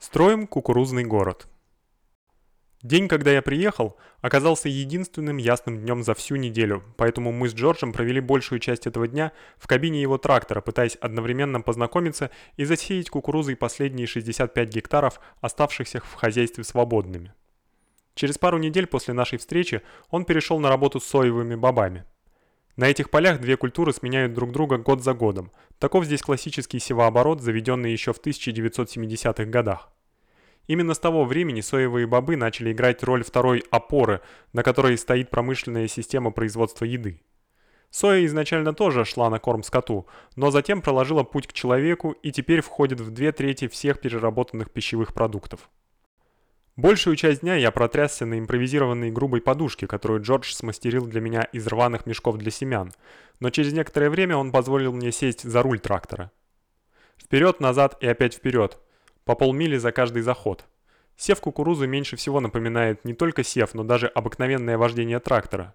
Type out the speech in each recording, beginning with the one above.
Строим кукурузный город. День, когда я приехал, оказался единственным ясным днем за всю неделю, поэтому мы с Джорджем провели большую часть этого дня в кабине его трактора, пытаясь одновременно познакомиться и засеять кукурузой последние 65 гектаров, оставшихся в хозяйстве свободными. Через пару недель после нашей встречи он перешел на работу с соевыми бобами. На этих полях две культуры сменяют друг друга год за годом. Таков здесь классический севооборот, заведенный еще в 1970-х годах. Именно с того времени соевые бобы начали играть роль второй опоры, на которой стоит промышленная система производства еды. Соя изначально тоже шла на корм скоту, но затем проложила путь к человеку и теперь входит в две трети всех переработанных пищевых продуктов. Большую часть дня я протрясся на импровизированной грубой подушке, которую Джордж смастерил для меня из рваных мешков для семян, но через некоторое время он позволил мне сесть за руль трактора. Вперед, назад и опять вперед, по полмили за каждый заход. Сев кукурузы меньше всего напоминает не только сев, но даже обыкновенное вождение трактора.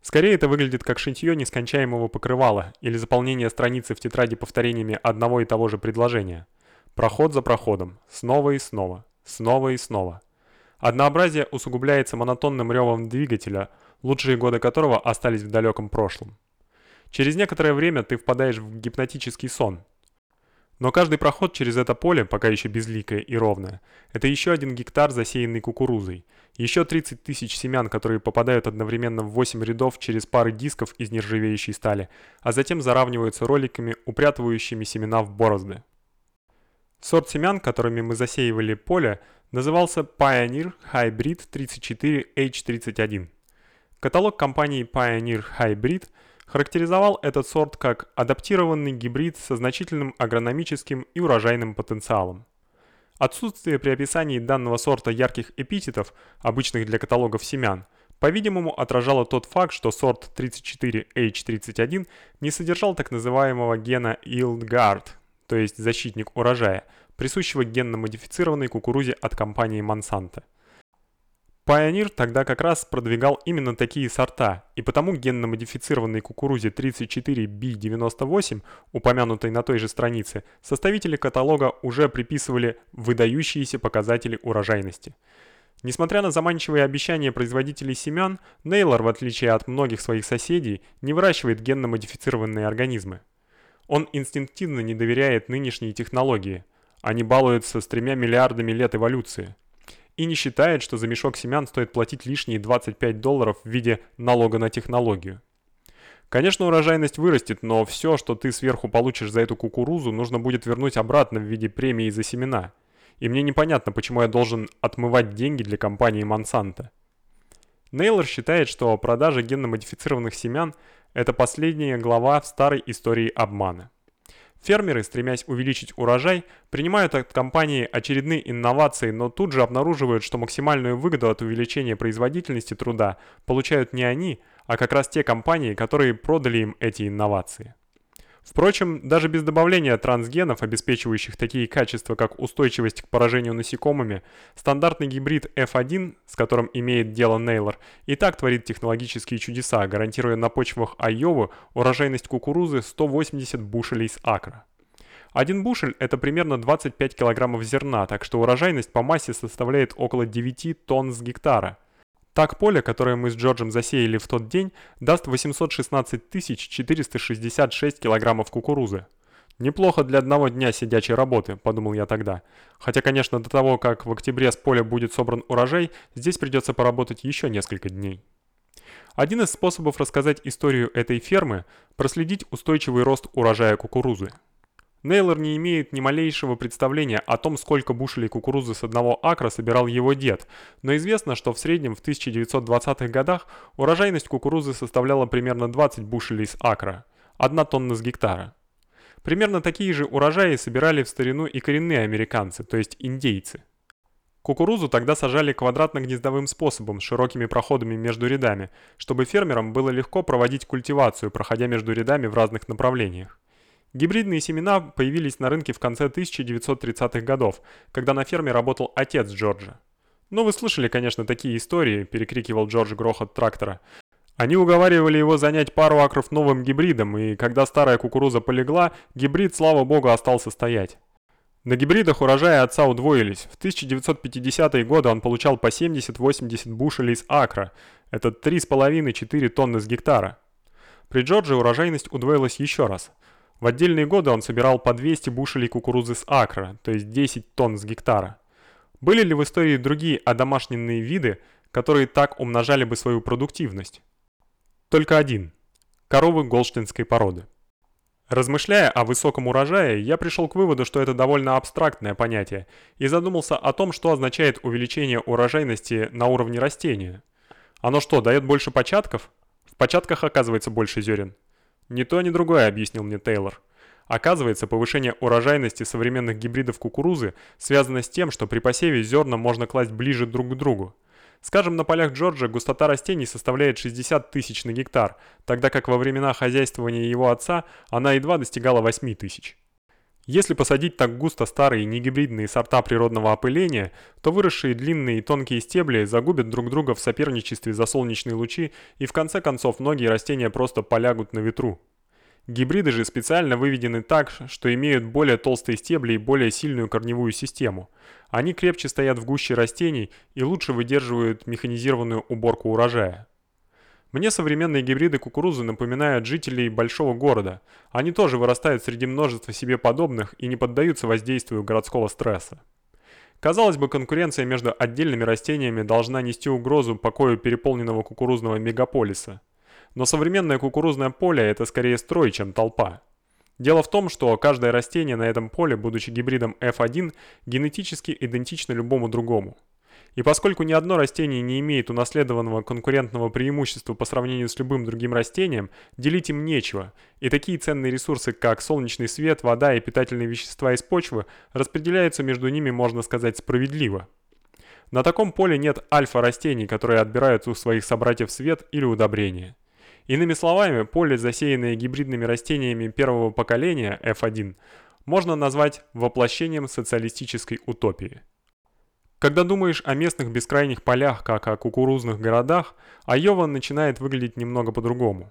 Скорее это выглядит как шитье нескончаемого покрывала или заполнение страницы в тетради повторениями одного и того же предложения. Проход за проходом, снова и снова, снова и снова. Однообразие усугубляется монотонным ревом двигателя, лучшие годы которого остались в далеком прошлом. Через некоторое время ты впадаешь в гипнотический сон. Но каждый проход через это поле, пока еще безликое и ровное, это еще один гектар, засеянный кукурузой, еще 30 тысяч семян, которые попадают одновременно в 8 рядов через пары дисков из нержавеющей стали, а затем заравниваются роликами, упрятывающими семена в борозды. Сорт семян, которыми мы засеивали поле, назывался Pioneer Hybrid 34H31. Каталог компании Pioneer Hybrid характеризовал этот сорт как адаптированный гибрид со значительным агрономическим и урожайным потенциалом. Отсутствие при описании данного сорта ярких эпитетов, обычных для каталогов семян, по-видимому, отражало тот факт, что сорт 34H31 не содержал так называемого гена Yield Guard, то есть защитник урожая, присущего генно-модифицированной кукурузе от компании Monsanto. Pioneer тогда как раз продвигал именно такие сорта, и потому генно-модифицированной кукурузе 34B98, упомянутой на той же странице, составители каталога уже приписывали выдающиеся показатели урожайности. Несмотря на заманчивые обещания производителей семян, Нейлор, в отличие от многих своих соседей, не выращивает генно-модифицированные организмы. Он инстинктивно не доверяет нынешней технологии – они балуются с тремя миллиардами лет эволюции. И не считает, что за мешок семян стоит платить лишние 25 долларов в виде налога на технологию. Конечно, урожайность вырастет, но все, что ты сверху получишь за эту кукурузу, нужно будет вернуть обратно в виде премии за семена. И мне непонятно, почему я должен отмывать деньги для компании Monsanto. Нейлор считает, что продажа генно-модифицированных семян – это последняя глава в старой истории обмана. Фермеры, стремясь увеличить урожай, принимают от компании очередные инновации, но тут же обнаруживают, что максимальную выгоду от увеличения производительности труда получают не они, а как раз те компании, которые продали им эти инновации. Впрочем, даже без добавления трансгенов, обеспечивающих такие качества, как устойчивость к поражению насекомыми, стандартный гибрид F1, с которым имеет дело Нейлор, и так творит технологические чудеса, гарантируя на почвах Айовы урожайность кукурузы 180 бушелей с акра. Один бушель это примерно 25 килограммов зерна, так что урожайность по массе составляет около 9 тонн с гектара. Так поле, которое мы с Джорджем засеяли в тот день, даст 816 466 килограммов кукурузы. Неплохо для одного дня сидячей работы, подумал я тогда. Хотя, конечно, до того, как в октябре с поля будет собран урожай, здесь придется поработать еще несколько дней. Один из способов рассказать историю этой фермы – проследить устойчивый рост урожая кукурузы. Нейлор не имеет ни малейшего представления о том, сколько бушелей кукурузы с одного акра собирал его дед, но известно, что в среднем в 1920-х годах урожайность кукурузы составляла примерно 20 бушелей с акра, 1 тонна с гектара. Примерно такие же урожаи собирали в старину и коренные американцы, то есть индейцы. Кукурузу тогда сажали квадратно-гнездовым способом с широкими проходами между рядами, чтобы фермерам было легко проводить культивацию, проходя между рядами в разных направлениях. Гибридные семена появились на рынке в конце 1930-х годов, когда на ферме работал отец Джорджа. «Ну вы слышали, конечно, такие истории», – перекрикивал Джордж грохот трактора. Они уговаривали его занять пару акров новым гибридом, и когда старая кукуруза полегла, гибрид, слава богу, остался стоять. На гибридах урожаи отца удвоились. В 1950-е годы он получал по 70-80 бушелей с акра. Это 3,5-4 тонны с гектара. При Джордже урожайность удвоилась еще раз. В отдельные годы он собирал по 200 бушелей кукурузы с акра, то есть 10 тонн с гектара. Были ли в истории другие одомашненные виды, которые так умножали бы свою продуктивность? Только один – коровы голштинской породы. Размышляя о высоком урожае, я пришел к выводу, что это довольно абстрактное понятие, и задумался о том, что означает увеличение урожайности на уровне растения. Оно что, дает больше початков? В початках оказывается больше зерен. Ни то, ни другое, объяснил мне Тейлор. Оказывается, повышение урожайности современных гибридов кукурузы связано с тем, что при посеве зерна можно класть ближе друг к другу. Скажем, на полях Джорджа густота растений составляет 60 тысяч на гектар, тогда как во времена хозяйствования его отца она едва достигала 8 тысяч. Если посадить так густо старые негибридные сорта природного опыления, то выросшие длинные и тонкие стебли загубят друг друга в соперничестве за солнечные лучи, и в конце концов многие растения просто полягут на ветру. Гибриды же специально выведены так, что имеют более толстые стебли и более сильную корневую систему. Они крепче стоят в гуще растений и лучше выдерживают механизированную уборку урожая. Мне современные гибриды кукурузы напоминают жителей большого города. Они тоже вырастают среди множества себе подобных и не поддаются воздействию городского стресса. Казалось бы, конкуренция между отдельными растениями должна нести угрозу покою переполненного кукурузного мегаполиса. Но современное кукурузное поле это скорее строй, чем толпа. Дело в том, что каждое растение на этом поле, будучи гибридом F1, генетически идентично любому другому. И поскольку ни одно растение не имеет унаследованного конкурентного преимущества по сравнению с любым другим растением, делить им нечего, и такие ценные ресурсы, как солнечный свет, вода и питательные вещества из почвы, распределяются между ними, можно сказать, справедливо. На таком поле нет альфа-растений, которые отбирают у своих собратьев свет или удобрения. Иными словами, поле, засеянное гибридными растениями первого поколения F1, можно назвать воплощением социалистической утопии. Когда думаешь о местных бескрайних полях, как о кукурузных городах, Айова начинает выглядеть немного по-другому.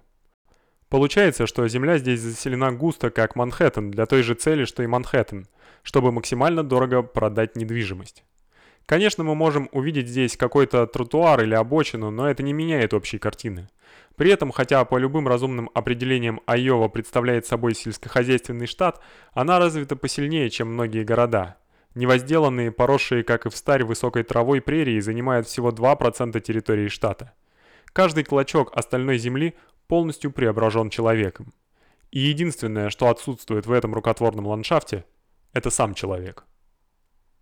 Получается, что земля здесь заселена густо, как Манхэттен, для той же цели, что и Манхэттен, чтобы максимально дорого продать недвижимость. Конечно, мы можем увидеть здесь какой-то тротуар или обочину, но это не меняет общей картины. При этом, хотя по любым разумным определениям Айова представляет собой сельскохозяйственный штат, она развита посильнее, чем многие города. Невозделанные, поросшие, как и в старе, высокой травой прерии занимают всего 2% территории штата. Каждый клочок остальной земли полностью преображен человеком. И единственное, что отсутствует в этом рукотворном ландшафте, это сам человек.